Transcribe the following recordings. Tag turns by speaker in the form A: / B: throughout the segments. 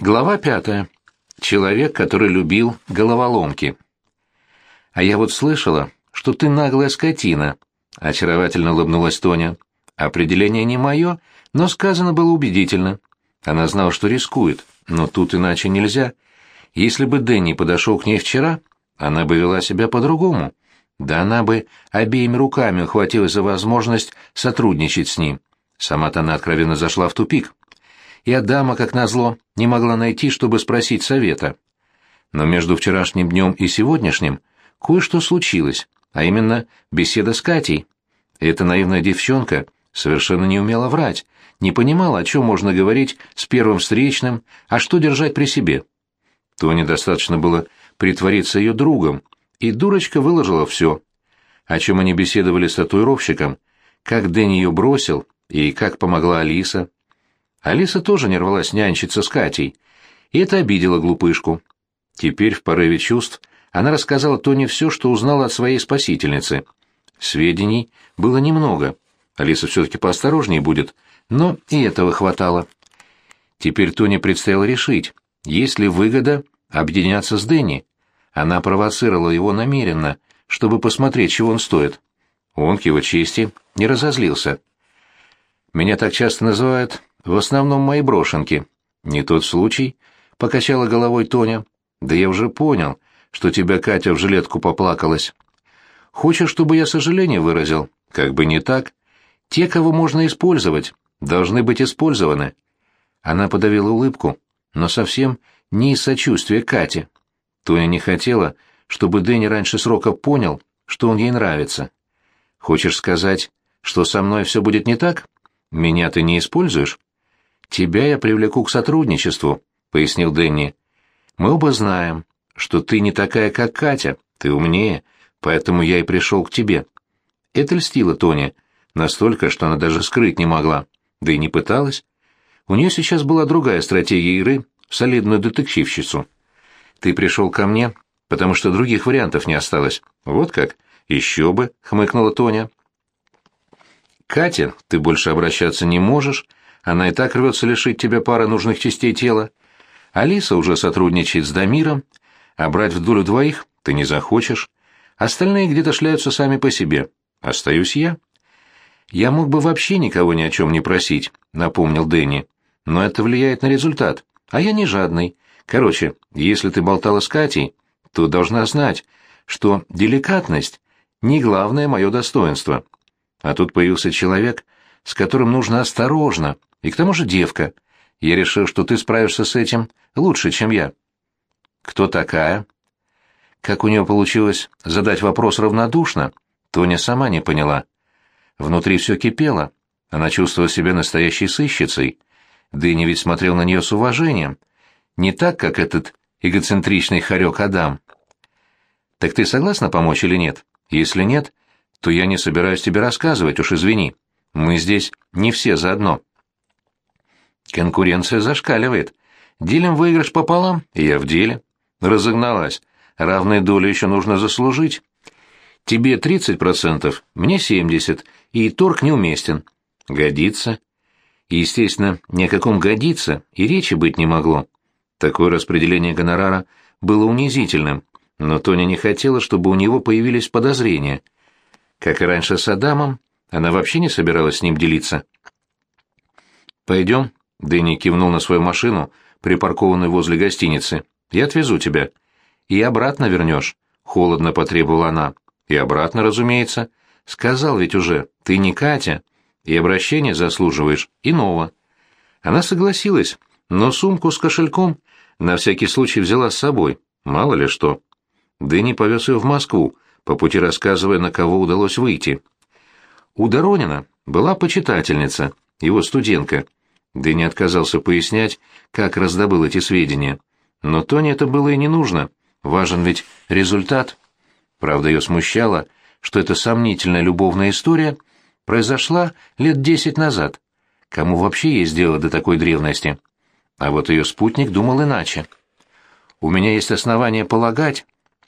A: Глава пятая. Человек, который любил головоломки. А я вот слышала, что ты наглая скотина, очаровательно улыбнулась Тоня. Определение не мое, но сказано было убедительно. Она знала, что рискует, но тут иначе нельзя. Если бы Дэнни подошел к ней вчера, она бы вела себя по-другому. Да она бы обеими руками ухватилась за возможность сотрудничать с ним. Сама-то она откровенно зашла в тупик. И Адама, как назло, не могла найти, чтобы спросить совета. Но между вчерашним днем и сегодняшним кое-что случилось, а именно беседа с Катей. Эта наивная девчонка совершенно не умела врать, не понимала, о чем можно говорить с первым встречным, а что держать при себе. То недостаточно было притвориться ее другом, и дурочка выложила все. О чем они беседовали с татуировщиком, как Дэнни ее бросил, и как помогла Алиса. Алиса тоже не рвалась нянчиться с Катей, и это обидело глупышку. Теперь в порыве чувств она рассказала Тоне все, что узнала от своей спасительницы. Сведений было немного. Алиса все-таки поосторожнее будет, но и этого хватало. Теперь Тоне предстояло решить, есть ли выгода объединяться с Дэнни. Она провоцировала его намеренно, чтобы посмотреть, чего он стоит. Он, к его чести, не разозлился. Меня так часто называют в основном мои брошенки. Не тот случай, — покачала головой Тоня. Да я уже понял, что тебя Катя в жилетку поплакалась. Хочешь, чтобы я сожаление выразил? Как бы не так. Те, кого можно использовать, должны быть использованы. Она подавила улыбку, но совсем не из сочувствия Кате. Тоня не хотела, чтобы Дэнни раньше срока понял, что он ей нравится. Хочешь сказать, что со мной все будет не так? Меня ты не используешь? Тебя я привлеку к сотрудничеству, пояснил Дэнни. Мы оба знаем, что ты не такая, как Катя, ты умнее, поэтому я и пришел к тебе. Это льстило Тони, настолько, что она даже скрыть не могла, да и не пыталась. У нее сейчас была другая стратегия игры солидную детективщицу. Ты пришел ко мне, потому что других вариантов не осталось. Вот как? Еще бы, хмыкнула Тоня. Катя, ты больше обращаться не можешь, она и так рвется лишить тебя пары нужных частей тела. Алиса уже сотрудничает с Дамиром, а брать в долю двоих ты не захочешь. Остальные где-то шляются сами по себе. Остаюсь я. Я мог бы вообще никого ни о чем не просить, напомнил Дэнни. Но это влияет на результат, а я не жадный. Короче, если ты болтала с Катей, то должна знать, что деликатность — не главное мое достоинство. А тут появился человек, с которым нужно осторожно, и к тому же девка. Я решил, что ты справишься с этим лучше, чем я. Кто такая? Как у нее получилось задать вопрос равнодушно, Тоня сама не поняла. Внутри все кипело. Она чувствовала себя настоящей сыщицей. Дэнни ведь смотрел на нее с уважением. Не так, как этот эгоцентричный хорек Адам. «Так ты согласна помочь или нет? Если нет, то я не собираюсь тебе рассказывать, уж извини. Мы здесь не все заодно. Конкуренция зашкаливает. Делим выигрыш пополам, и я в деле. Разогналась. Равные доли еще нужно заслужить. Тебе 30%, мне 70%, и торг неуместен. Годится. Естественно, ни о каком годится и речи быть не могло. Такое распределение гонорара было унизительным, но Тоня не хотела, чтобы у него появились подозрения. Как и раньше с Адамом, она вообще не собиралась с ним делиться. «Пойдем», — Дэнни кивнул на свою машину, припаркованную возле гостиницы. «Я отвезу тебя». «И обратно вернешь», — холодно потребовала она. «И обратно, разумеется. Сказал ведь уже, ты не Катя, и обращение заслуживаешь иного». Она согласилась, но сумку с кошельком на всякий случай взяла с собой, мало ли что. Дэнни повез ее в Москву, по пути рассказывая, на кого удалось выйти. У Доронина была почитательница, его студентка. Дэнни отказался пояснять, как раздобыл эти сведения. Но Тоне это было и не нужно. Важен ведь результат. Правда, ее смущало, что эта сомнительная любовная история произошла лет десять назад. Кому вообще есть дело до такой древности? А вот ее спутник думал иначе. У меня есть основания полагать,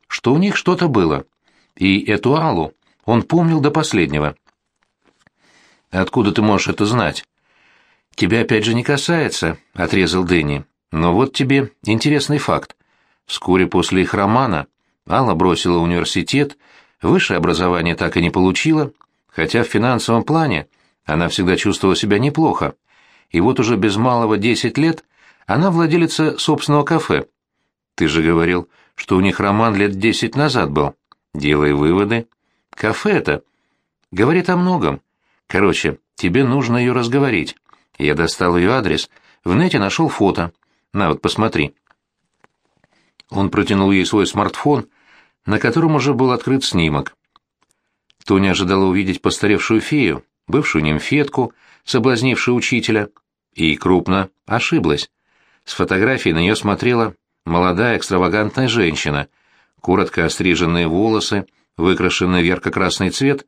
A: что у них что-то было. И эту Аллу он помнил до последнего. «Откуда ты можешь это знать?» «Тебя опять же не касается», — отрезал Дэнни. Но вот тебе интересный факт. Вскоре после их романа Алла бросила университет, высшее образование так и не получила, хотя в финансовом плане она всегда чувствовала себя неплохо. И вот уже без малого десять лет она владелица собственного кафе. Ты же говорил, что у них роман лет десять назад был. Делай выводы. Кафе это говорит о многом. Короче, тебе нужно ее разговорить. Я достал ее адрес, в нете нашел фото. На вот, посмотри. Он протянул ей свой смартфон, на котором уже был открыт снимок. Тоня ожидала увидеть постаревшую фею, бывшую нимфетку, соблазнившую учителя, и крупно ошиблась. С фотографии на нее смотрела молодая экстравагантная женщина, коротко остриженные волосы, выкрашенные в ярко-красный цвет,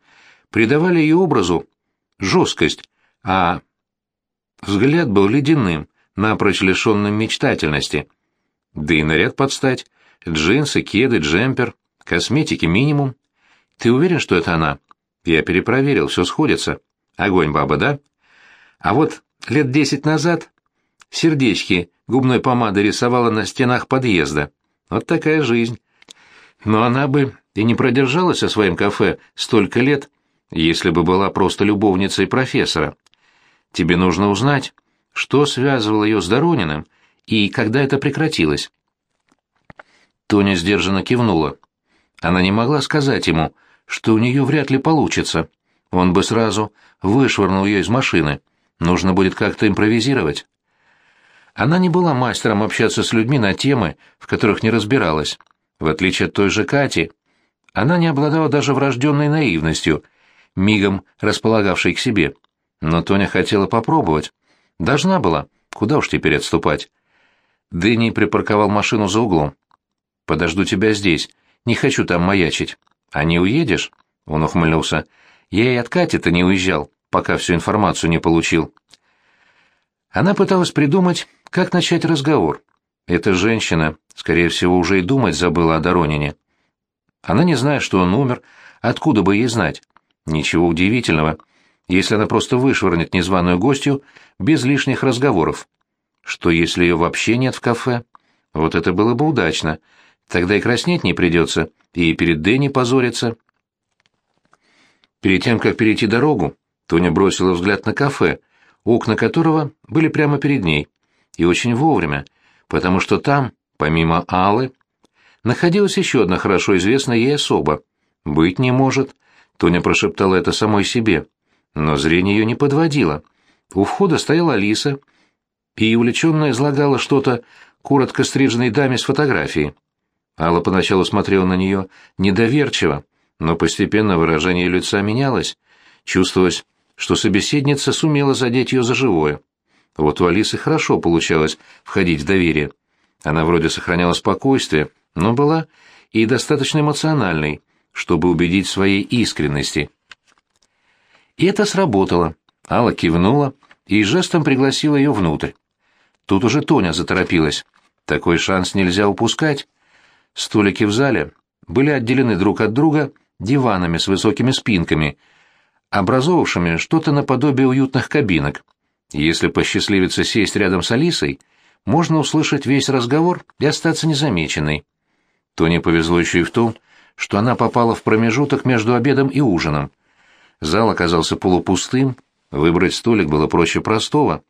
A: придавали ее образу жесткость, а взгляд был ледяным, напрочь лишенным мечтательности. Да и наряд подстать, джинсы, кеды, джемпер, косметики минимум. Ты уверен, что это она? Я перепроверил, все сходится. Огонь, баба, да? А вот лет десять назад сердечки губной помадой рисовала на стенах подъезда. Вот такая жизнь. Но она бы и не продержалась со своим кафе столько лет, если бы была просто любовницей профессора. Тебе нужно узнать, что связывало ее с Дорониным и когда это прекратилось. Тоня сдержанно кивнула. Она не могла сказать ему, что у нее вряд ли получится. Он бы сразу вышвырнул ее из машины. Нужно будет как-то импровизировать. Она не была мастером общаться с людьми на темы, в которых не разбиралась. В отличие от той же Кати, она не обладала даже врожденной наивностью, мигом располагавшей к себе. Но Тоня хотела попробовать. Должна была. Куда уж теперь отступать? Дэнни припарковал машину за углом. «Подожду тебя здесь. Не хочу там маячить». «А не уедешь?» — он ухмыльнулся. «Я и от Кати-то не уезжал, пока всю информацию не получил». Она пыталась придумать, как начать разговор. Эта женщина, скорее всего, уже и думать забыла о Доронине. Она не знает, что он умер, откуда бы ей знать. Ничего удивительного, если она просто вышвырнет незваную гостью без лишних разговоров. Что, если ее вообще нет в кафе? Вот это было бы удачно. Тогда и краснеть не придется, и перед Дэнни позориться. Перед тем, как перейти дорогу, Тоня бросила взгляд на кафе, окна которого были прямо перед ней и очень вовремя, потому что там, помимо Аллы, находилась еще одна хорошо известная ей особа. «Быть не может», — Тоня прошептала это самой себе. Но зрение ее не подводило. У входа стояла Алиса и увлеченно излагала что-то коротко стриженной даме с фотографией. Алла поначалу смотрела на нее недоверчиво, но постепенно выражение лица менялось. Чувствовалось, что собеседница сумела задеть ее за живое. Вот у Алисы хорошо получалось входить в доверие. Она вроде сохраняла спокойствие, но была и достаточно эмоциональной, чтобы убедить в своей искренности. И это сработало. Алла кивнула и жестом пригласила ее внутрь. Тут уже Тоня заторопилась. Такой шанс нельзя упускать. Столики в зале были отделены друг от друга диванами с высокими спинками, образовавшими что-то наподобие уютных кабинок. Если посчастливится сесть рядом с Алисой, можно услышать весь разговор и остаться незамеченной. Тоне повезло еще и в том, что она попала в промежуток между обедом и ужином. Зал оказался полупустым, выбрать столик было проще простого.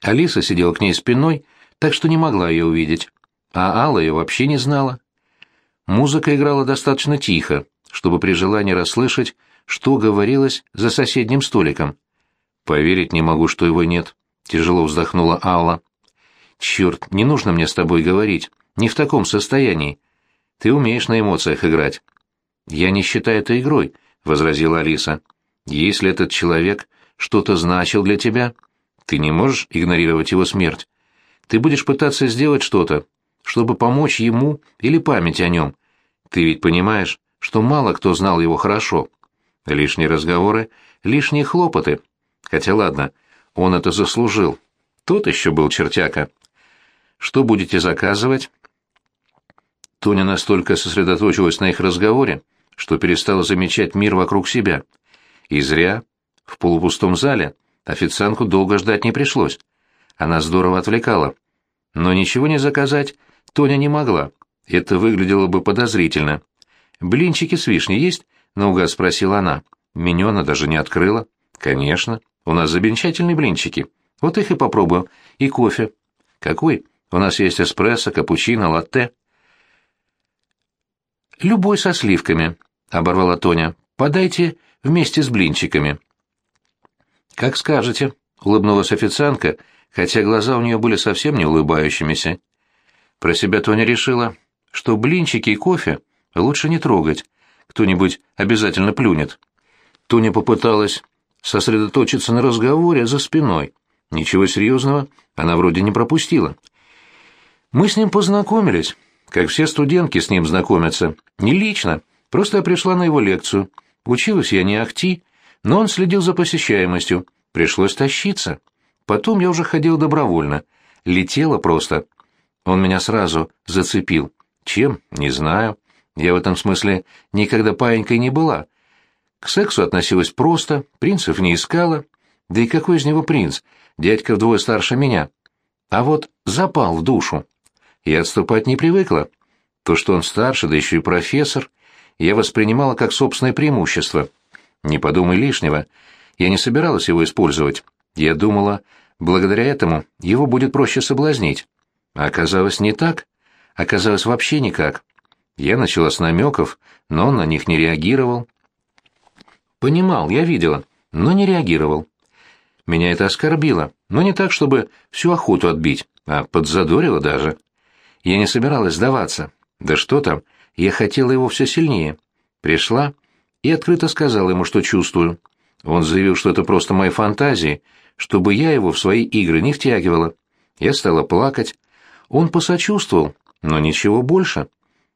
A: Алиса сидела к ней спиной, так что не могла ее увидеть, а Алла ее вообще не знала. Музыка играла достаточно тихо, чтобы при желании расслышать, что говорилось за соседним столиком. «Поверить не могу, что его нет», — тяжело вздохнула Алла. «Черт, не нужно мне с тобой говорить. Не в таком состоянии. Ты умеешь на эмоциях играть». «Я не считаю это игрой», — возразила Алиса. «Если этот человек что-то значил для тебя, ты не можешь игнорировать его смерть. Ты будешь пытаться сделать что-то, чтобы помочь ему или память о нем. Ты ведь понимаешь, что мало кто знал его хорошо. Лишние разговоры, лишние хлопоты. Хотя ладно, он это заслужил. Тот еще был чертяка. Что будете заказывать? Тоня настолько сосредоточилась на их разговоре, что перестала замечать мир вокруг себя. И зря. В полупустом зале официантку долго ждать не пришлось. Она здорово отвлекала. но ничего не заказать Тоня не могла. Это выглядело бы подозрительно. «Блинчики с вишней есть?» — наугад спросила она. Меню она даже не открыла. «Конечно. У нас замечательные блинчики. Вот их и попробую. И кофе». «Какой?» «У нас есть эспрессо, капучино, латте». «Любой со сливками», — оборвала Тоня. «Подайте вместе с блинчиками». «Как скажете», — улыбнулась официантка, хотя глаза у нее были совсем не улыбающимися. Про себя Тоня решила, что блинчики и кофе лучше не трогать, кто-нибудь обязательно плюнет. Тоня попыталась сосредоточиться на разговоре за спиной. Ничего серьезного она вроде не пропустила. Мы с ним познакомились, как все студентки с ним знакомятся. Не лично, просто я пришла на его лекцию. Училась я не ахти, но он следил за посещаемостью. Пришлось тащиться. Потом я уже ходил добровольно. Летела просто. Он меня сразу зацепил. Чем? Не знаю. Я в этом смысле никогда паинькой не была. К сексу относилась просто, принцев не искала. Да и какой из него принц? Дядька вдвое старше меня. А вот запал в душу. Я отступать не привыкла. То, что он старше, да еще и профессор, я воспринимала как собственное преимущество. Не подумай лишнего. Я не собиралась его использовать. Я думала, благодаря этому его будет проще соблазнить. А оказалось не так. Оказалось вообще никак. Я начала с намеков, но он на них не реагировал. Понимал, я видела, но не реагировал. Меня это оскорбило, но не так, чтобы всю охоту отбить, а подзадорило даже. Я не собиралась сдаваться. Да что там, я хотела его все сильнее. Пришла и открыто сказала ему, что чувствую. Он заявил, что это просто мои фантазии, чтобы я его в свои игры не втягивала. Я стала плакать. Он посочувствовал, но ничего больше.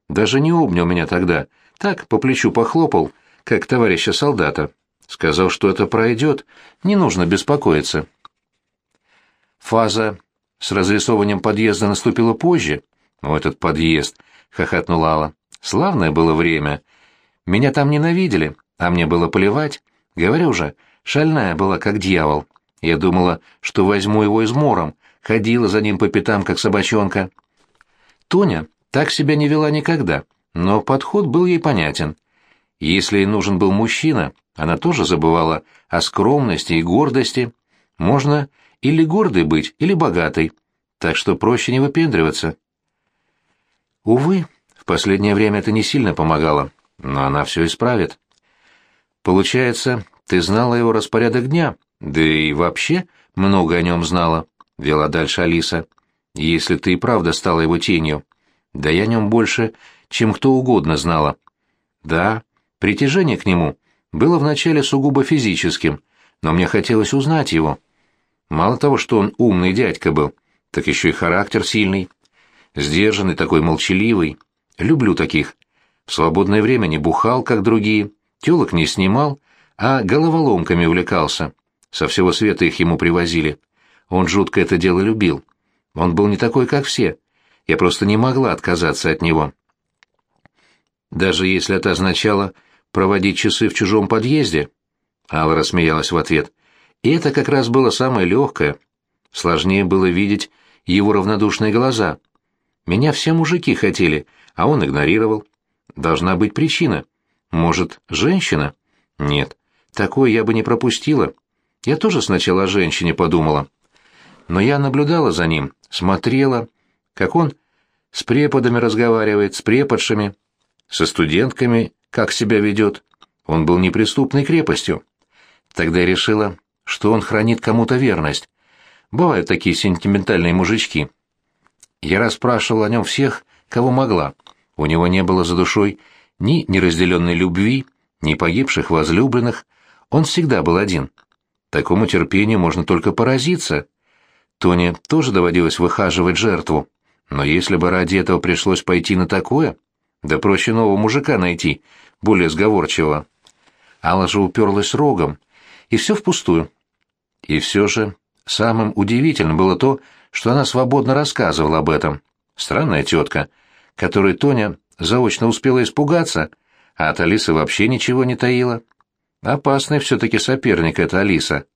A: Даже не обнял меня тогда, так по плечу похлопал, как товарища солдата. Сказал, что это пройдет, не нужно беспокоиться. Фаза с разрисованием подъезда наступила позже. «О, этот подъезд!» — хохотнула Алла. «Славное было время. Меня там ненавидели, а мне было плевать. Говорю же, шальная была, как дьявол. Я думала, что возьму его измором, ходила за ним по пятам, как собачонка. Тоня так себя не вела никогда, но подход был ей понятен. Если ей нужен был мужчина, она тоже забывала о скромности и гордости. Можно или гордой быть, или богатой, так что проще не выпендриваться. Увы, в последнее время это не сильно помогало, но она все исправит. Получается, ты знала его распорядок дня, да и вообще много о нем знала, — вела дальше Алиса. Если ты и правда стала его тенью. Да я о нем больше, чем кто угодно знала. Да, притяжение к нему было вначале сугубо физическим, но мне хотелось узнать его. Мало того, что он умный дядька был, так еще и характер сильный. Сдержанный такой, молчаливый. Люблю таких. В свободное время не бухал, как другие, телок не снимал, а головоломками увлекался. Со всего света их ему привозили. Он жутко это дело любил. Он был не такой, как все. Я просто не могла отказаться от него. Даже если это означало проводить часы в чужом подъезде, Алла рассмеялась в ответ. И это как раз было самое легкое. Сложнее было видеть его равнодушные глаза — меня все мужики хотели, а он игнорировал. Должна быть причина. Может, женщина? Нет, такое я бы не пропустила. Я тоже сначала о женщине подумала. Но я наблюдала за ним, смотрела, как он с преподами разговаривает, с преподшами, со студентками, как себя ведет. Он был неприступной крепостью. Тогда я решила, что он хранит кому-то верность. Бывают такие сентиментальные мужички. Я расспрашивал о нем всех, кого могла. У него не было за душой ни неразделенной любви, ни погибших возлюбленных. Он всегда был один. Такому терпению можно только поразиться. Тоне тоже доводилось выхаживать жертву. Но если бы ради этого пришлось пойти на такое, да проще нового мужика найти, более сговорчивого. Алла же уперлась рогом, и все впустую. И все же самым удивительным было то, что она свободно рассказывала об этом. Странная тетка, которой Тоня заочно успела испугаться, а от Алисы вообще ничего не таила. Опасный все-таки соперник эта Алиса.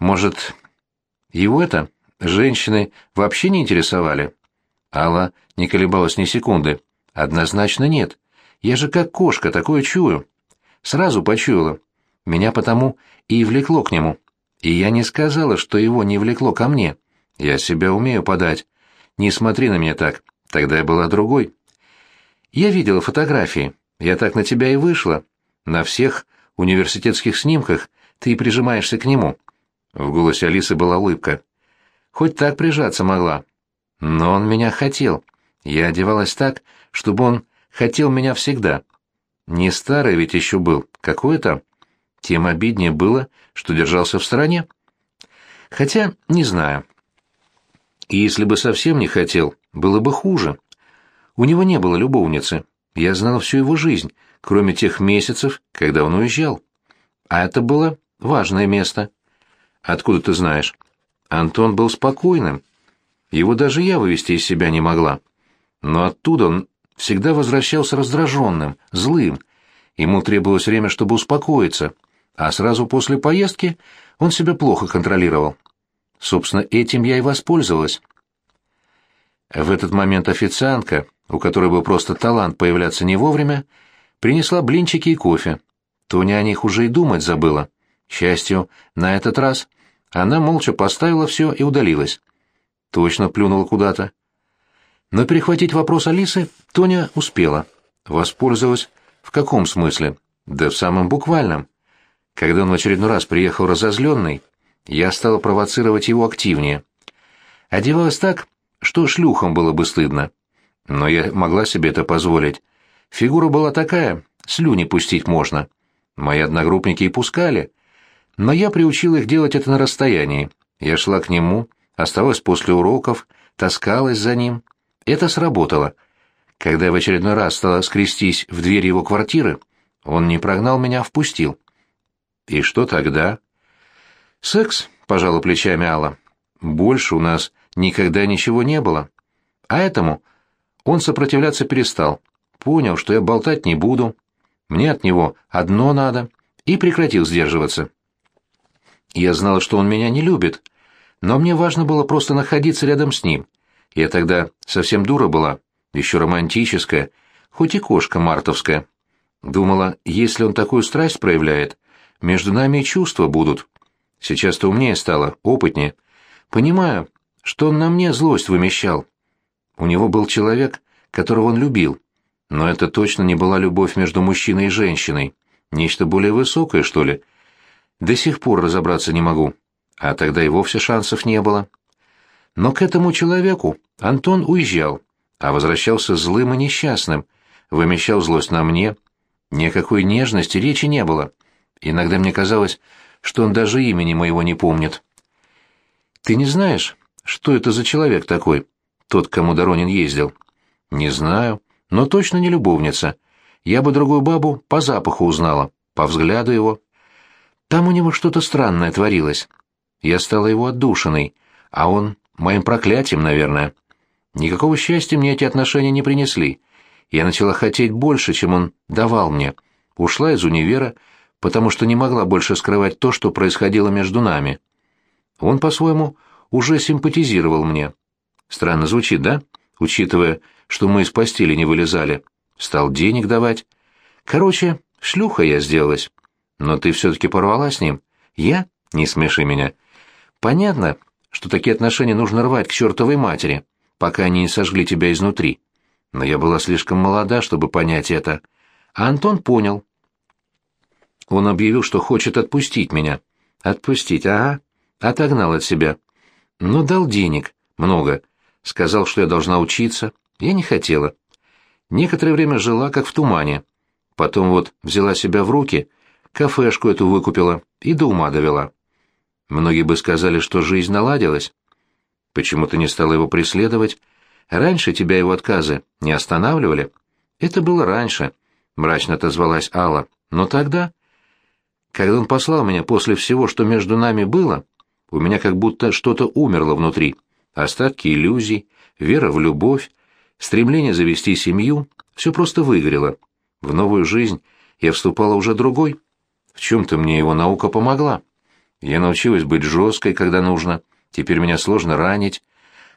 A: Может, его это женщины вообще не интересовали? Алла не колебалась ни секунды. Однозначно нет. Я же как кошка, такое чую. Сразу почуяла. Меня потому и влекло к нему. И я не сказала, что его не влекло ко мне. Я себя умею подать. Не смотри на меня так. Тогда я была другой. Я видела фотографии. Я так на тебя и вышла. На всех университетских снимках ты прижимаешься к нему. В голосе Алисы была улыбка. Хоть так прижаться могла. Но он меня хотел. Я одевалась так, чтобы он хотел меня всегда. Не старый ведь еще был. Какой там? Тем обиднее было, что держался в стороне. Хотя, не знаю. И если бы совсем не хотел, было бы хуже. У него не было любовницы. Я знал всю его жизнь, кроме тех месяцев, когда он уезжал. А это было важное место. Откуда ты знаешь? Антон был спокойным. Его даже я вывести из себя не могла. Но оттуда он всегда возвращался раздраженным, злым. Ему требовалось время, чтобы успокоиться, а сразу после поездки он себя плохо контролировал. Собственно, этим я и воспользовалась. В этот момент официантка, у которой был просто талант появляться не вовремя, принесла блинчики и кофе. Тоня о них уже и думать забыла. К счастью, на этот раз она молча поставила все и удалилась. Точно плюнула куда-то. Но перехватить вопрос Алисы Тоня успела. Воспользовалась в каком смысле? Да в самом буквальном. Когда он в очередной раз приехал разозленный, я стала провоцировать его активнее. Одевалась так, что шлюхам было бы стыдно. Но я могла себе это позволить. Фигура была такая, слюни пустить можно. Мои одногруппники и пускали. Но я приучил их делать это на расстоянии. Я шла к нему, оставалась после уроков, таскалась за ним. Это сработало. Когда я в очередной раз стала скрестись в дверь его квартиры, он не прогнал меня, а впустил. И что тогда? Секс, пожала плечами Алла. Больше у нас никогда ничего не было. А этому он сопротивляться перестал. Понял, что я болтать не буду. Мне от него одно надо. И прекратил сдерживаться. Я знала, что он меня не любит, но мне важно было просто находиться рядом с ним. Я тогда совсем дура была, еще романтическая, хоть и кошка мартовская. Думала, если он такую страсть проявляет, между нами и чувства будут. Сейчас-то умнее стало, опытнее. Понимаю, что он на мне злость вымещал. У него был человек, которого он любил. Но это точно не была любовь между мужчиной и женщиной. Нечто более высокое, что ли. До сих пор разобраться не могу. А тогда и вовсе шансов не было. Но к этому человеку Антон уезжал, а возвращался злым и несчастным, вымещал злость на мне. Никакой нежности речи не было. Иногда мне казалось, что он даже имени моего не помнит. «Ты не знаешь, что это за человек такой, тот, к кому Доронин ездил?» «Не знаю, но точно не любовница. Я бы другую бабу по запаху узнала, по взгляду его. Там у него что-то странное творилось. Я стала его отдушиной, а он моим проклятием, наверное. Никакого счастья мне эти отношения не принесли. Я начала хотеть больше, чем он давал мне. Ушла из универа, потому что не могла больше скрывать то, что происходило между нами. Он, по-своему, уже симпатизировал мне. Странно звучит, да? Учитывая, что мы из постели не вылезали. Стал денег давать. Короче, шлюха я сделалась. Но ты все-таки порвала с ним. Я? Не смеши меня. Понятно, что такие отношения нужно рвать к чертовой матери, пока они не сожгли тебя изнутри. Но я была слишком молода, чтобы понять это. А Антон понял. Он объявил, что хочет отпустить меня. Отпустить, ага. Отогнал от себя. Но дал денег. Много. Сказал, что я должна учиться. Я не хотела. Некоторое время жила, как в тумане. Потом вот взяла себя в руки, кафешку эту выкупила и до ума довела. Многие бы сказали, что жизнь наладилась. Почему ты не стала его преследовать? Раньше тебя его отказы не останавливали? Это было раньше, мрачно отозвалась Алла. Но тогда, когда он послал меня после всего, что между нами было, у меня как будто что-то умерло внутри. Остатки иллюзий, вера в любовь, стремление завести семью — все просто выгорело. В новую жизнь я вступала уже другой. В чем-то мне его наука помогла. Я научилась быть жесткой, когда нужно, теперь меня сложно ранить.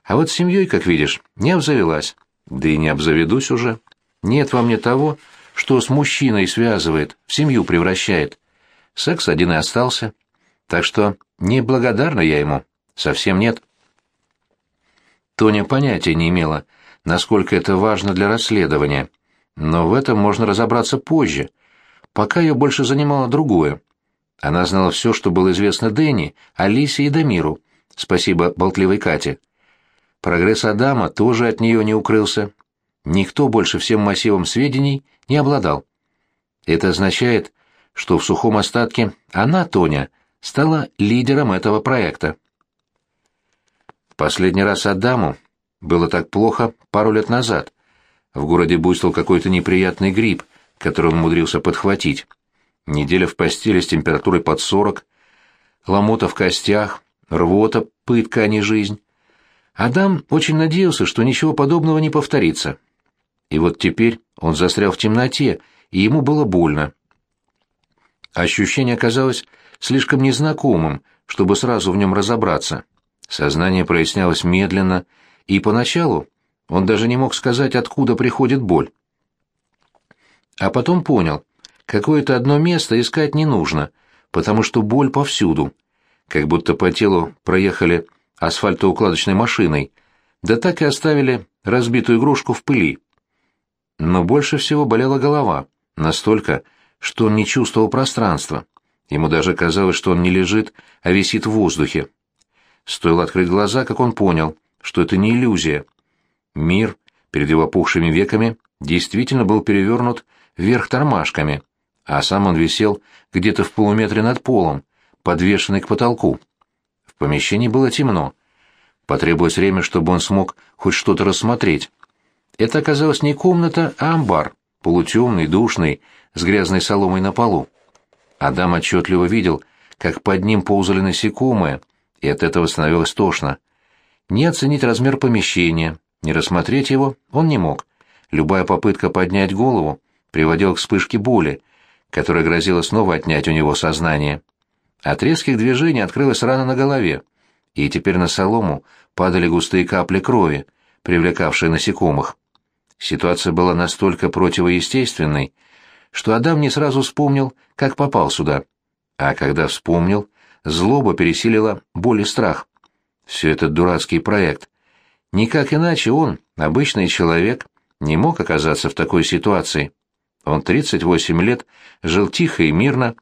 A: А вот с семьей, как видишь, не обзавелась. Да и не обзаведусь уже. Нет во мне того, что с мужчиной связывает, в семью превращает. Секс один и остался. Так что неблагодарна я ему. Совсем нет. Тоня понятия не имела, насколько это важно для расследования. Но в этом можно разобраться позже. Пока ее больше занимало другое. Она знала все, что было известно Дэнни, Алисе и Дамиру. Спасибо болтливой Кате. Прогресс Адама тоже от нее не укрылся. Никто больше всем массивом сведений не обладал. Это означает, что в сухом остатке она, Тоня, стала лидером этого проекта. Последний раз Адаму было так плохо пару лет назад. В городе буйствовал какой-то неприятный грипп, который он умудрился подхватить. Неделя в постели с температурой под сорок, ломота в костях, рвота, пытка, а не жизнь. Адам очень надеялся, что ничего подобного не повторится. И вот теперь он застрял в темноте, и ему было больно. Ощущение оказалось слишком незнакомым, чтобы сразу в нем разобраться. Сознание прояснялось медленно, и поначалу он даже не мог сказать, откуда приходит боль. А потом понял, какое-то одно место искать не нужно, потому что боль повсюду, как будто по телу проехали асфальтоукладочной машиной, да так и оставили разбитую игрушку в пыли. Но больше всего болела голова, настолько, что он не чувствовал пространства. Ему даже казалось, что он не лежит, а висит в воздухе. Стоило открыть глаза, как он понял, что это не иллюзия. Мир перед его опухшими веками действительно был перевернут вверх тормашками, а сам он висел где-то в полуметре над полом, подвешенный к потолку. В помещении было темно. Потребовалось время, чтобы он смог хоть что-то рассмотреть. Это оказалось не комната, а амбар, полутемный, душный, с грязной соломой на полу. Адам отчетливо видел, как под ним ползали насекомые, и от этого становилось тошно. Не оценить размер помещения, не рассмотреть его он не мог. Любая попытка поднять голову приводила к вспышке боли, которая грозила снова отнять у него сознание. От резких движений открылась рана на голове, и теперь на солому падали густые капли крови, привлекавшие насекомых. Ситуация была настолько противоестественной, что Адам не сразу вспомнил, как попал сюда. А когда вспомнил, злоба пересилила боль и страх. Все это дурацкий проект. Никак иначе он, обычный человек, не мог оказаться в такой ситуации. Он 38 лет жил тихо и мирно,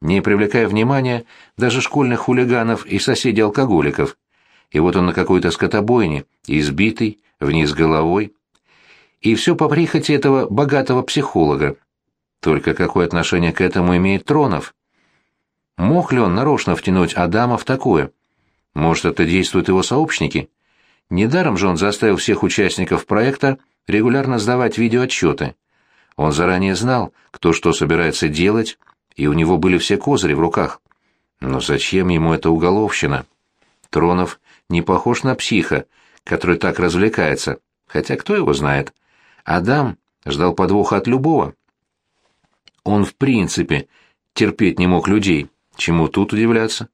A: не привлекая внимания даже школьных хулиганов и соседей-алкоголиков. И вот он на какой-то скотобойне, избитый, вниз головой. И все по прихоти этого богатого психолога. Только какое отношение к этому имеет Тронов? Мог ли он нарочно втянуть Адама в такое? Может, это действуют его сообщники? Недаром же он заставил всех участников проекта регулярно сдавать видеоотчеты. Он заранее знал, кто что собирается делать, и у него были все козыри в руках. Но зачем ему эта уголовщина? Тронов не похож на психа, который так развлекается, хотя кто его знает. Адам ждал подвоха от любого. Он в принципе терпеть не мог людей, чему тут удивляться.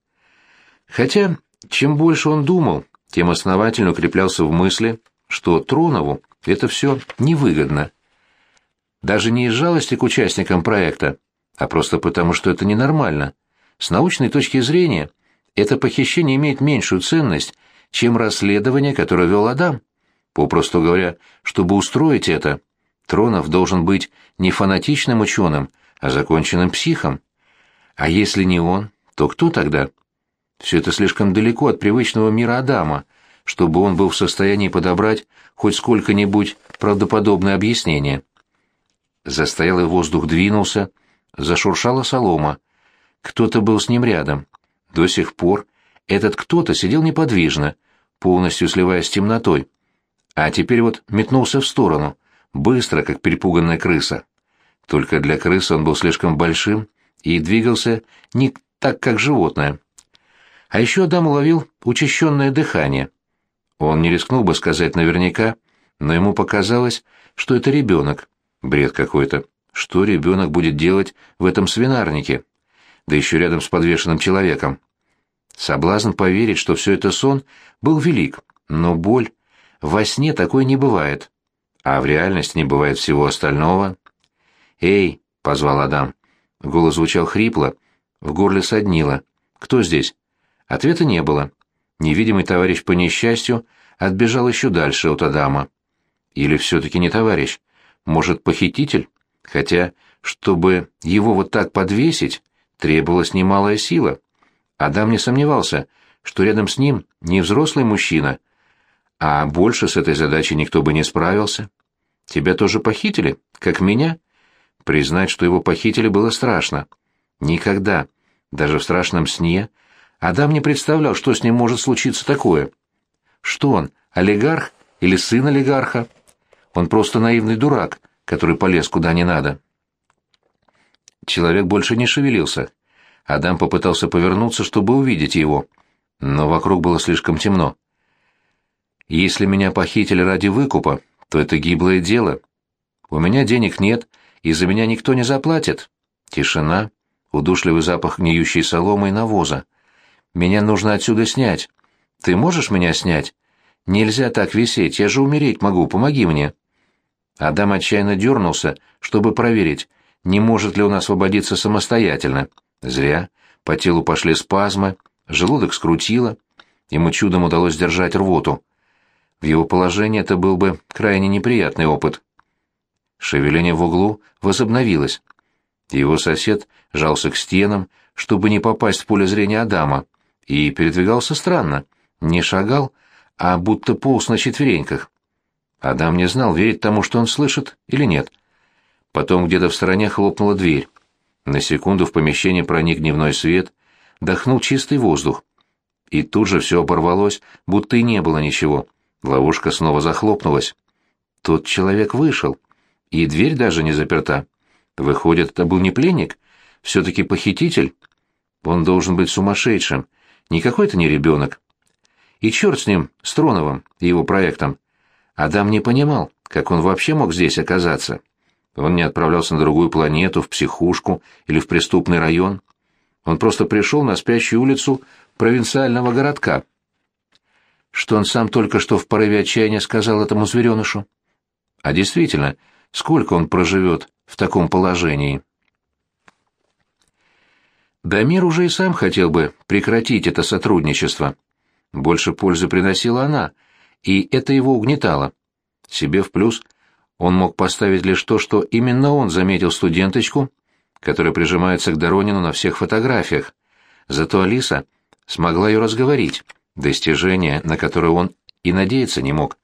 A: Хотя, чем больше он думал, тем основательно укреплялся в мысли, что Тронову это все невыгодно. Даже не из жалости к участникам проекта, а просто потому, что это ненормально. С научной точки зрения, это похищение имеет меньшую ценность, чем расследование, которое вел Адам. Попросту говоря, чтобы устроить это, Тронов должен быть не фанатичным ученым, а законченным психом. А если не он, то кто тогда? Все это слишком далеко от привычного мира Адама, чтобы он был в состоянии подобрать хоть сколько-нибудь правдоподобное объяснение. Застоялый воздух двинулся, зашуршала солома. Кто-то был с ним рядом. До сих пор этот кто-то сидел неподвижно, полностью сливаясь с темнотой. А теперь вот метнулся в сторону, быстро, как перепуганная крыса. Только для крысы он был слишком большим и двигался не так, как животное. А еще Адам уловил учащенное дыхание. Он не рискнул бы сказать наверняка, но ему показалось, что это ребенок. Бред какой-то. Что ребенок будет делать в этом свинарнике? Да еще рядом с подвешенным человеком. Соблазн поверить, что все это сон, был велик, но боль... Во сне такой не бывает, а в реальности не бывает всего остального. «Эй!» — позвал Адам. Голос звучал хрипло, в горле соднило. «Кто здесь?» Ответа не было. Невидимый товарищ по несчастью отбежал еще дальше от Адама. Или все-таки не товарищ? Может, похититель? Хотя, чтобы его вот так подвесить, требовалась немалая сила. Адам не сомневался, что рядом с ним не взрослый мужчина, а больше с этой задачей никто бы не справился. Тебя тоже похитили, как меня? Признать, что его похитили, было страшно. Никогда, даже в страшном сне, Адам не представлял, что с ним может случиться такое. Что он, олигарх или сын олигарха? Он просто наивный дурак, который полез куда не надо. Человек больше не шевелился. Адам попытался повернуться, чтобы увидеть его, но вокруг было слишком темно. Если меня похитили ради выкупа, то это гиблое дело. У меня денег нет, и за меня никто не заплатит. Тишина, удушливый запах гниющей соломы и навоза. Меня нужно отсюда снять. Ты можешь меня снять? Нельзя так висеть, я же умереть могу, помоги мне. Адам отчаянно дернулся, чтобы проверить, не может ли он освободиться самостоятельно. Зря. По телу пошли спазмы, желудок скрутило. Ему чудом удалось держать рвоту. В его положении это был бы крайне неприятный опыт. Шевеление в углу возобновилось. Его сосед жался к стенам, чтобы не попасть в поле зрения Адама, и передвигался странно, не шагал, а будто полз на четвереньках. Адам не знал, верить тому, что он слышит, или нет. Потом где-то в стороне хлопнула дверь. На секунду в помещение проник дневной свет, дохнул чистый воздух. И тут же все оборвалось, будто и не было ничего. Ловушка снова захлопнулась. Тот человек вышел, и дверь даже не заперта. Выходит, это был не пленник, все-таки похититель. Он должен быть сумасшедшим, не какой-то не ребенок. И черт с ним, с Троновым и его проектом. Адам не понимал, как он вообще мог здесь оказаться. Он не отправлялся на другую планету, в психушку или в преступный район. Он просто пришел на спящую улицу провинциального городка. Что он сам только что в порыве отчаяния сказал этому зверенышу? А действительно, сколько он проживет в таком положении? Дамир уже и сам хотел бы прекратить это сотрудничество. Больше пользы приносила она, и это его угнетало. Себе в плюс – он мог поставить лишь то, что именно он заметил студенточку, которая прижимается к Доронину на всех фотографиях. Зато Алиса смогла ее разговорить, достижение, на которое он и надеяться не мог.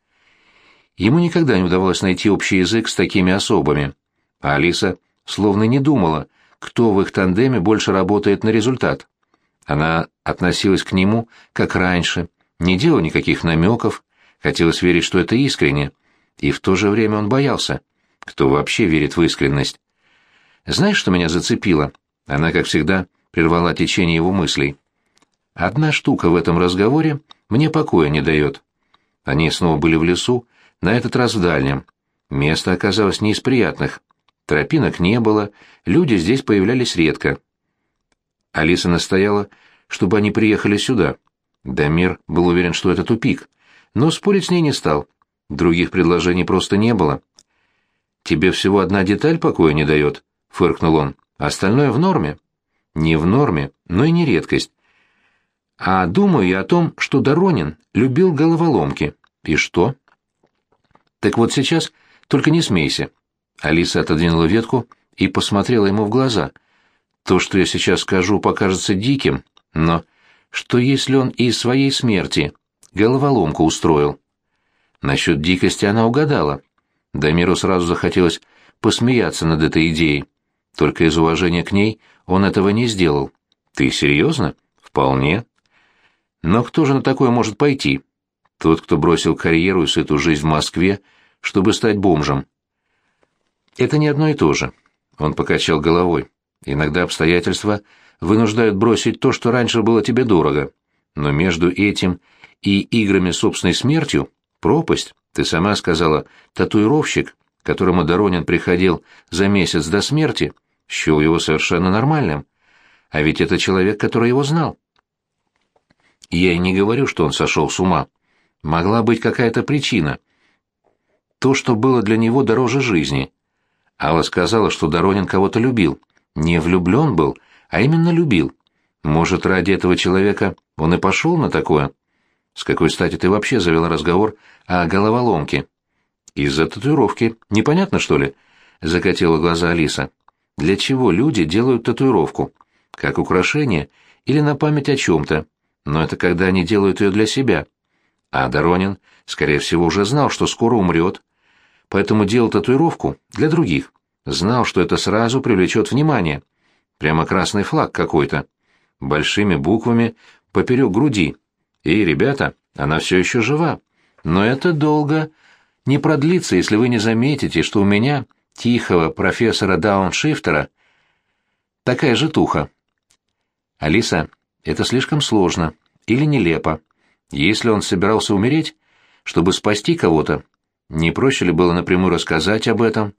A: Ему никогда не удавалось найти общий язык с такими особами, а Алиса словно не думала, кто в их тандеме больше работает на результат. Она относилась к нему, как раньше, не делала никаких намеков, хотелось верить, что это искренне — и в то же время он боялся. Кто вообще верит в искренность? Знаешь, что меня зацепило? Она, как всегда, прервала течение его мыслей. Одна штука в этом разговоре мне покоя не дает. Они снова были в лесу, на этот раз в дальнем. Место оказалось не из приятных. Тропинок не было, люди здесь появлялись редко. Алиса настояла, чтобы они приехали сюда. Дамир был уверен, что это тупик, но спорить с ней не стал. Других предложений просто не было. «Тебе всего одна деталь покоя не дает», — фыркнул он. «Остальное в норме». «Не в норме, но и не редкость. А думаю я о том, что Доронин любил головоломки. И что?» «Так вот сейчас только не смейся». Алиса отодвинула ветку и посмотрела ему в глаза. «То, что я сейчас скажу, покажется диким, но что если он из своей смерти головоломку устроил?» Насчет дикости она угадала. Дамиру сразу захотелось посмеяться над этой идеей. Только из уважения к ней он этого не сделал. «Ты серьезно?» «Вполне». «Но кто же на такое может пойти?» «Тот, кто бросил карьеру и сытую жизнь в Москве, чтобы стать бомжем». «Это не одно и то же». Он покачал головой. «Иногда обстоятельства вынуждают бросить то, что раньше было тебе дорого. Но между этим и играми собственной смертью Пропасть, ты сама сказала, татуировщик, которому Доронин приходил за месяц до смерти, счел его совершенно нормальным. А ведь это человек, который его знал. Я и не говорю, что он сошел с ума. Могла быть какая-то причина. То, что было для него дороже жизни. Алла сказала, что Доронин кого-то любил. Не влюблен был, а именно любил. Может, ради этого человека он и пошел на такое? С какой стати ты вообще завела разговор о головоломке? Из-за татуировки. Непонятно, что ли? Закатила глаза Алиса. Для чего люди делают татуировку? Как украшение или на память о чем-то? Но это когда они делают ее для себя. А Доронин, скорее всего, уже знал, что скоро умрет, поэтому делал татуировку для других. Знал, что это сразу привлечет внимание. Прямо красный флаг какой-то. Большими буквами поперек груди. И, ребята, она все еще жива. Но это долго не продлится, если вы не заметите, что у меня, тихого профессора Дауншифтера, такая же туха. Алиса, это слишком сложно или нелепо. Если он собирался умереть, чтобы спасти кого-то, не проще ли было напрямую рассказать об этом?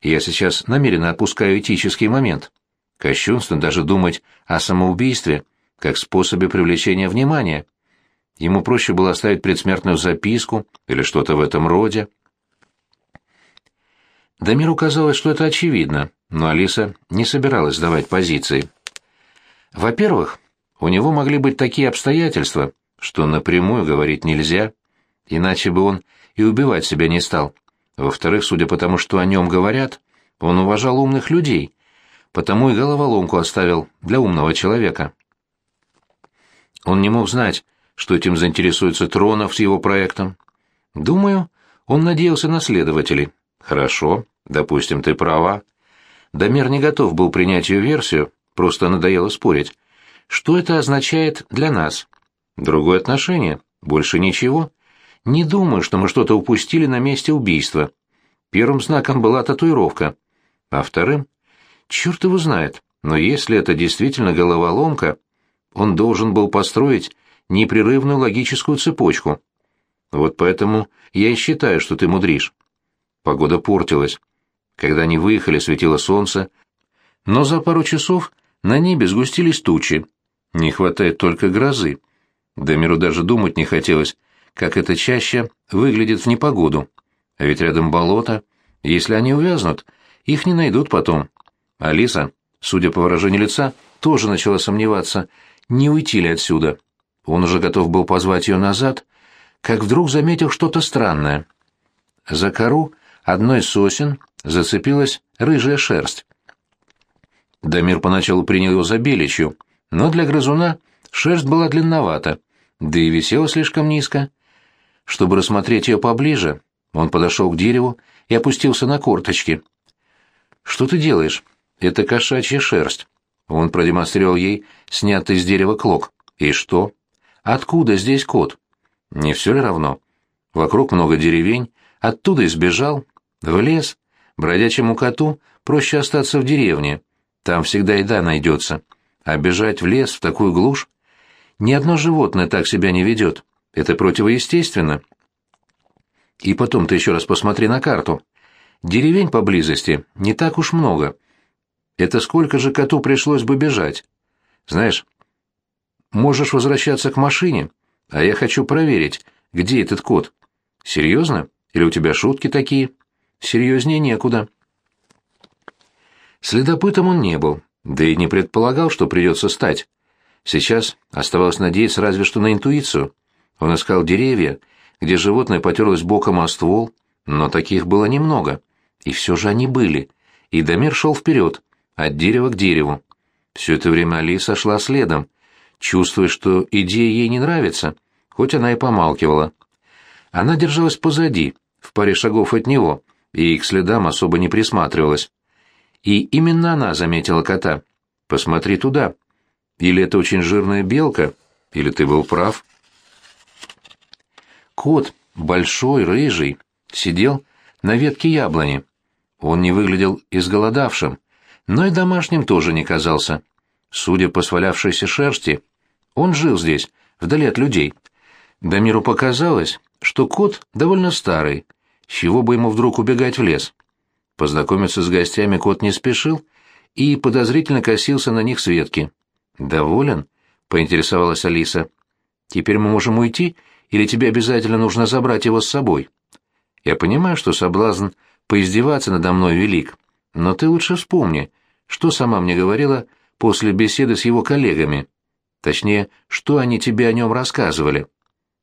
A: Я сейчас намеренно опускаю этический момент. Кощунственно даже думать о самоубийстве как способе привлечения внимания. Ему проще было оставить предсмертную записку или что-то в этом роде. Дамиру казалось, что это очевидно, но Алиса не собиралась сдавать позиции. Во-первых, у него могли быть такие обстоятельства, что напрямую говорить нельзя, иначе бы он и убивать себя не стал. Во-вторых, судя по тому, что о нем говорят, он уважал умных людей, потому и головоломку оставил для умного человека. Он не мог знать, что этим заинтересуется Тронов с его проектом. Думаю, он надеялся на следователей. Хорошо, допустим, ты права. Дамир не готов был принять ее версию, просто надоело спорить. Что это означает для нас? Другое отношение, больше ничего. Не думаю, что мы что-то упустили на месте убийства. Первым знаком была татуировка, а вторым... Черт его знает, но если это действительно головоломка, он должен был построить непрерывную логическую цепочку. Вот поэтому я и считаю, что ты мудришь. Погода портилась. Когда они выехали, светило солнце, но за пару часов на небе сгустились тучи. Не хватает только грозы. Дамиру даже думать не хотелось, как это чаще выглядит в непогоду. А ведь рядом болото. Если они увязнут, их не найдут потом. Алиса, судя по выражению лица, тоже начала сомневаться, не уйти ли отсюда. Он уже готов был позвать ее назад, как вдруг заметил что-то странное. За кору одной из сосен зацепилась рыжая шерсть. Дамир поначалу принял его за беличью, но для грызуна шерсть была длинновата, да и висела слишком низко. Чтобы рассмотреть ее поближе, он подошел к дереву и опустился на корточки. «Что ты делаешь?» «Это кошачья шерсть». Он продемонстрировал ей снятый с дерева клок. «И что?» Откуда здесь кот? Не все ли равно? Вокруг много деревень, оттуда избежал, в лес. Бродячему коту проще остаться в деревне, там всегда еда найдется. А бежать в лес, в такую глушь? Ни одно животное так себя не ведет. Это противоестественно. И потом ты еще раз посмотри на карту. Деревень поблизости не так уж много. Это сколько же коту пришлось бы бежать? Знаешь, Можешь возвращаться к машине, а я хочу проверить, где этот кот. Серьезно? Или у тебя шутки такие? Серьезнее некуда. Следопытом он не был, да и не предполагал, что придется стать. Сейчас оставалось надеяться разве что на интуицию. Он искал деревья, где животное потерлось боком о ствол, но таких было немного. И все же они были. И Дамир шел вперед, от дерева к дереву. Все это время Алиса шла следом, чувствуя, что идея ей не нравится, хоть она и помалкивала. Она держалась позади, в паре шагов от него, и к следам особо не присматривалась. И именно она заметила кота. «Посмотри туда. Или это очень жирная белка, или ты был прав». Кот, большой, рыжий, сидел на ветке яблони. Он не выглядел изголодавшим, но и домашним тоже не казался. Судя по свалявшейся шерсти, он жил здесь, вдали от людей. Дамиру показалось, что кот довольно старый, с чего бы ему вдруг убегать в лес. Познакомиться с гостями кот не спешил и подозрительно косился на них с ветки. «Доволен?» — поинтересовалась Алиса. Теперь мы можем уйти, или тебе обязательно нужно забрать его с собой? Я понимаю, что соблазн поиздеваться надо мной велик, но ты лучше вспомни, что сама мне говорила после беседы с его коллегами. Точнее, что они тебе о нем рассказывали.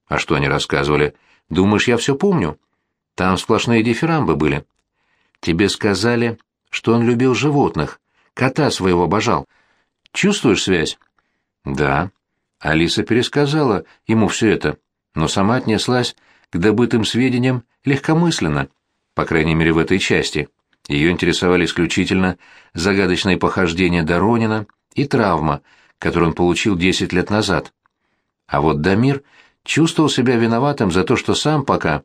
A: А что они рассказывали? Думаешь, я все помню? Там сплошные дифирамбы были. Тебе сказали, что он любил животных, кота своего обожал. Чувствуешь связь? Да. Алиса пересказала ему все это, но сама отнеслась к добытым сведениям легкомысленно, по крайней мере в этой части. Ее интересовали исключительно загадочные похождения Доронина и травма, которую он получил 10 лет назад. А вот Дамир чувствовал себя виноватым за то, что сам пока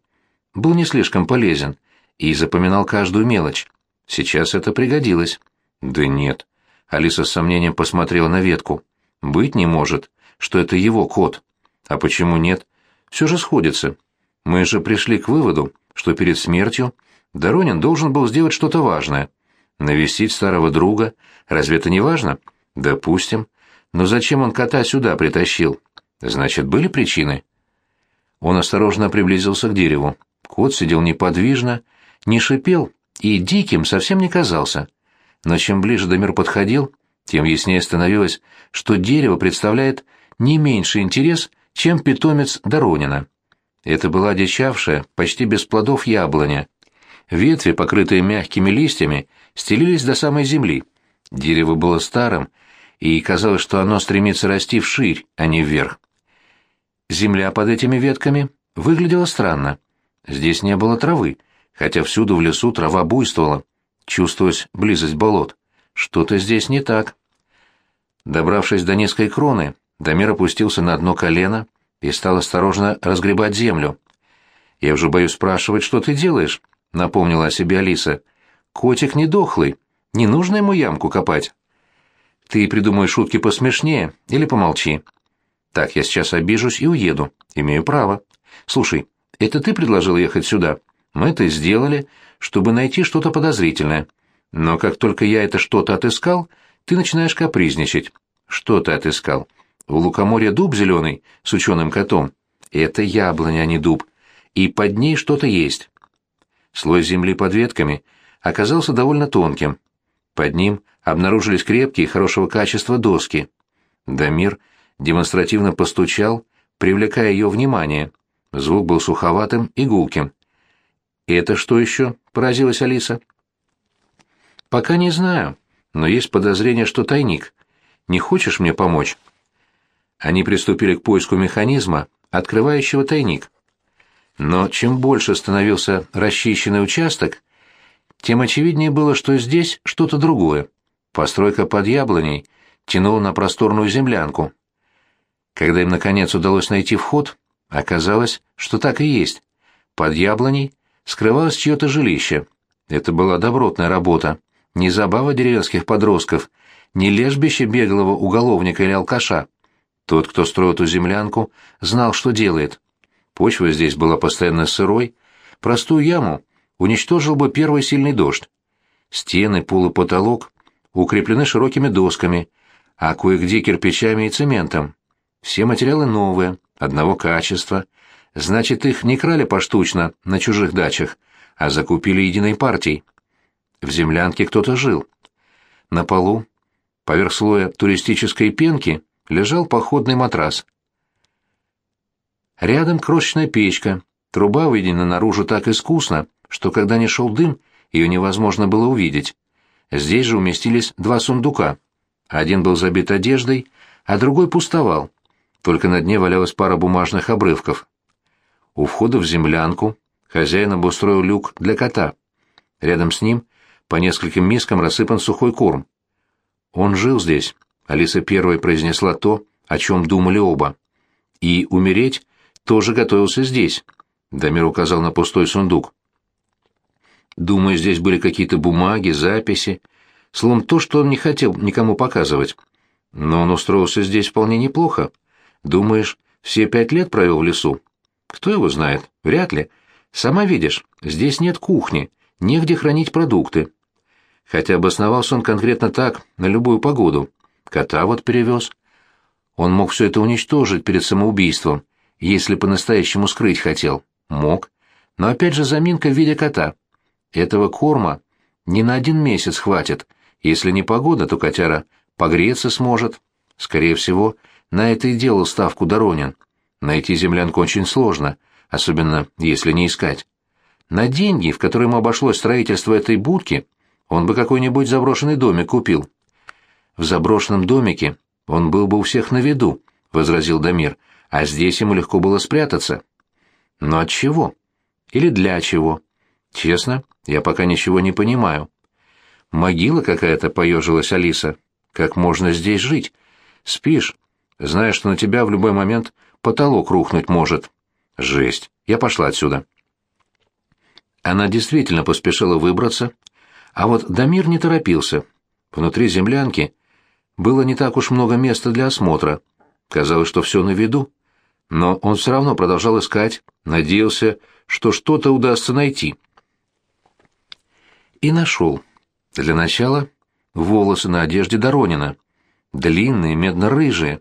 A: был не слишком полезен и запоминал каждую мелочь. Сейчас это пригодилось. Да нет. Алиса с сомнением посмотрела на ветку. Быть не может, что это его кот. А почему нет? Все же сходится. Мы же пришли к выводу, что перед смертью Доронин должен был сделать что-то важное. Навестить старого друга. Разве это не важно? Допустим. Но зачем он кота сюда притащил? Значит, были причины? Он осторожно приблизился к дереву. Кот сидел неподвижно, не шипел и диким совсем не казался. Но чем ближе Дамир подходил, тем яснее становилось, что дерево представляет не меньший интерес, чем питомец Доронина. Это была дичавшая, почти без плодов яблоня. Ветви, покрытые мягкими листьями, стелились до самой земли. Дерево было старым, и казалось, что оно стремится расти вширь, а не вверх. Земля под этими ветками выглядела странно. Здесь не было травы, хотя всюду в лесу трава буйствовала. Чувствовалась близость болот. Что-то здесь не так. Добравшись до низкой кроны, Дамир опустился на одно колено и стал осторожно разгребать землю. «Я уже боюсь спрашивать, что ты делаешь», — напомнила о себе Алиса. «Котик не дохлый, не нужно ему ямку копать». «Ты придумай шутки посмешнее или помолчи». «Так, я сейчас обижусь и уеду. Имею право. Слушай, это ты предложил ехать сюда? Мы это сделали, чтобы найти что-то подозрительное. Но как только я это что-то отыскал, ты начинаешь капризничать. Что ты отыскал? У лукоморья дуб зеленый с ученым котом. Это яблоня, а не дуб. И под ней что-то есть. Слой земли под ветками оказался довольно тонким. Под ним обнаружились крепкие, хорошего качества доски. Дамир демонстративно постучал, привлекая ее внимание. Звук был суховатым и гулким. «Это что еще?» — поразилась Алиса. «Пока не знаю, но есть подозрение, что тайник. Не хочешь мне помочь?» Они приступили к поиску механизма, открывающего тайник. Но чем больше становился расчищенный участок, тем очевиднее было, что здесь что-то другое. Постройка под яблоней тянула на просторную землянку. Когда им, наконец, удалось найти вход, оказалось, что так и есть. Под яблоней скрывалось чье-то жилище. Это была добротная работа, не забава деревенских подростков, не лежбище беглого уголовника или алкаша. Тот, кто строил эту землянку, знал, что делает. Почва здесь была постоянно сырой, простую яму уничтожил бы первый сильный дождь. Стены, пол и потолок укреплены широкими досками, а кое-где кирпичами и цементом. Все материалы новые, одного качества. Значит, их не крали поштучно на чужих дачах, а закупили единой партией. В землянке кто-то жил. На полу, поверх слоя туристической пенки, лежал походный матрас. Рядом крошечная печка, труба выведена наружу так искусно, что когда не шел дым, ее невозможно было увидеть. Здесь же уместились два сундука. Один был забит одеждой, а другой пустовал. Только на дне валялась пара бумажных обрывков. У входа в землянку хозяин обустроил люк для кота. Рядом с ним по нескольким мискам рассыпан сухой корм. Он жил здесь, Алиса первой произнесла то, о чем думали оба. И умереть тоже готовился здесь. Дамир указал на пустой сундук. Думаю, здесь были какие-то бумаги, записи. Словом, то, что он не хотел никому показывать. Но он устроился здесь вполне неплохо. Думаешь, все пять лет провел в лесу? Кто его знает? Вряд ли. Сама видишь, здесь нет кухни, негде хранить продукты. Хотя обосновался он конкретно так, на любую погоду. Кота вот перевез. Он мог все это уничтожить перед самоубийством, если по-настоящему скрыть хотел. Мог. Но опять же заминка в виде кота. Этого корма не на один месяц хватит. Если не погода, то котяра погреться сможет. Скорее всего, на это и делал ставку Доронин. Найти землянку очень сложно, особенно если не искать. На деньги, в которые ему обошлось строительство этой будки, он бы какой-нибудь заброшенный домик купил. В заброшенном домике он был бы у всех на виду, — возразил Дамир, — а здесь ему легко было спрятаться. Но от чего? Или для чего? Честно, я пока ничего не понимаю. Могила какая-то, — поежилась Алиса. Как можно здесь жить? Спишь, зная, что на тебя в любой момент потолок рухнуть может. Жесть. Я пошла отсюда. Она действительно поспешила выбраться, а вот Дамир не торопился. Внутри землянки было не так уж много места для осмотра. Казалось, что все на виду. Но он все равно продолжал искать, надеялся, что что-то удастся найти. И нашел. Для начала волосы на одежде Доронина. Длинные, медно-рыжие,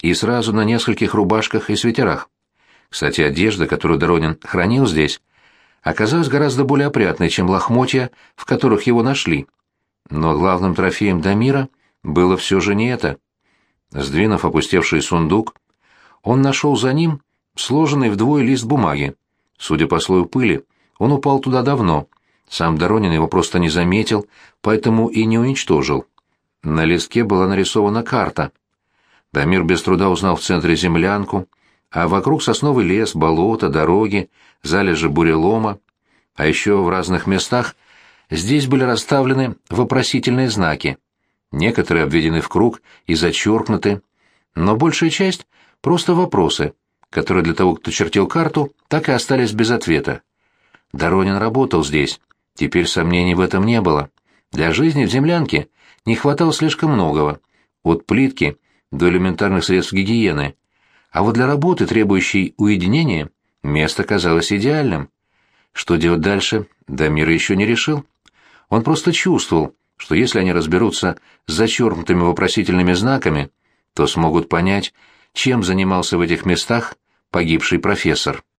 A: и сразу на нескольких рубашках и свитерах. Кстати, одежда, которую Доронин хранил здесь, оказалась гораздо более опрятной, чем лохмотья, в которых его нашли. Но главным трофеем Дамира было все же не это. Сдвинув опустевший сундук, он нашел за ним сложенный вдвое лист бумаги. Судя по слою пыли, он упал туда давно. Сам Доронин его просто не заметил, поэтому и не уничтожил. На листке была нарисована карта. Дамир без труда узнал в центре землянку, а вокруг сосновый лес, болото, дороги, залежи бурелома, а еще в разных местах здесь были расставлены вопросительные знаки. Некоторые обведены в круг и зачеркнуты, но большая часть — просто вопросы, которые для того, кто чертил карту, так и остались без ответа. Доронин работал здесь, теперь сомнений в этом не было. Для жизни в землянке не хватало слишком многого, от плитки до элементарных средств гигиены, а вот для работы, требующей уединения, место казалось идеальным. Что делать дальше, Дамир еще не решил. Он просто чувствовал, что если они разберутся с зачеркнутыми вопросительными знаками, то смогут понять, чем занимался в этих местах погибший профессор.